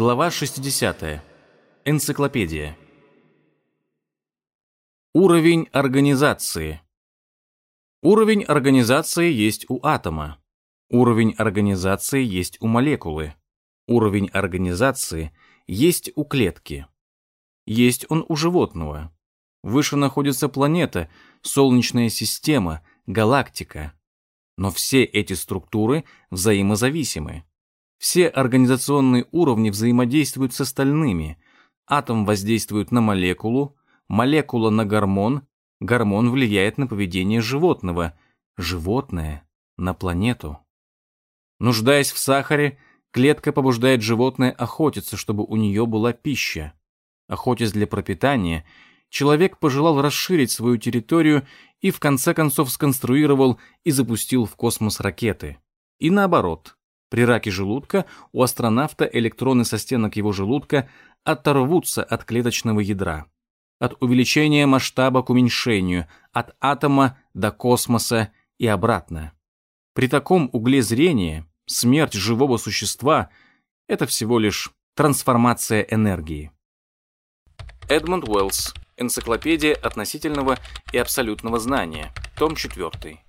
Глава 60. Энциклопедия. Уровень организации. Уровень организации есть у атома. Уровень организации есть у молекулы. Уровень организации есть у клетки. Есть он у животного. Выше находится планета, Солнечная система, галактика. Но все эти структуры взаимозависимы. Все организационные уровни взаимодействуют с остальными. Атом воздействует на молекулу, молекула на гормон, гормон влияет на поведение животного, животное на планету. Нуждаясь в сахаре, клетка побуждает животное охотиться, чтобы у нее была пища. Охотясь для пропитания, человек пожелал расширить свою территорию и в конце концов сконструировал и запустил в космос ракеты. И наоборот, при раке желудка у астронавта электроны со стенок его желудка оторвутся от клеточного ядра. От увеличения масштаба к уменьшению, от атома до космоса и обратно. При таком угле зрения смерть живого существа – это всего лишь трансформация энергии. Эдмунд Уэллс. Энциклопедия относительного и абсолютного знания. Том 4.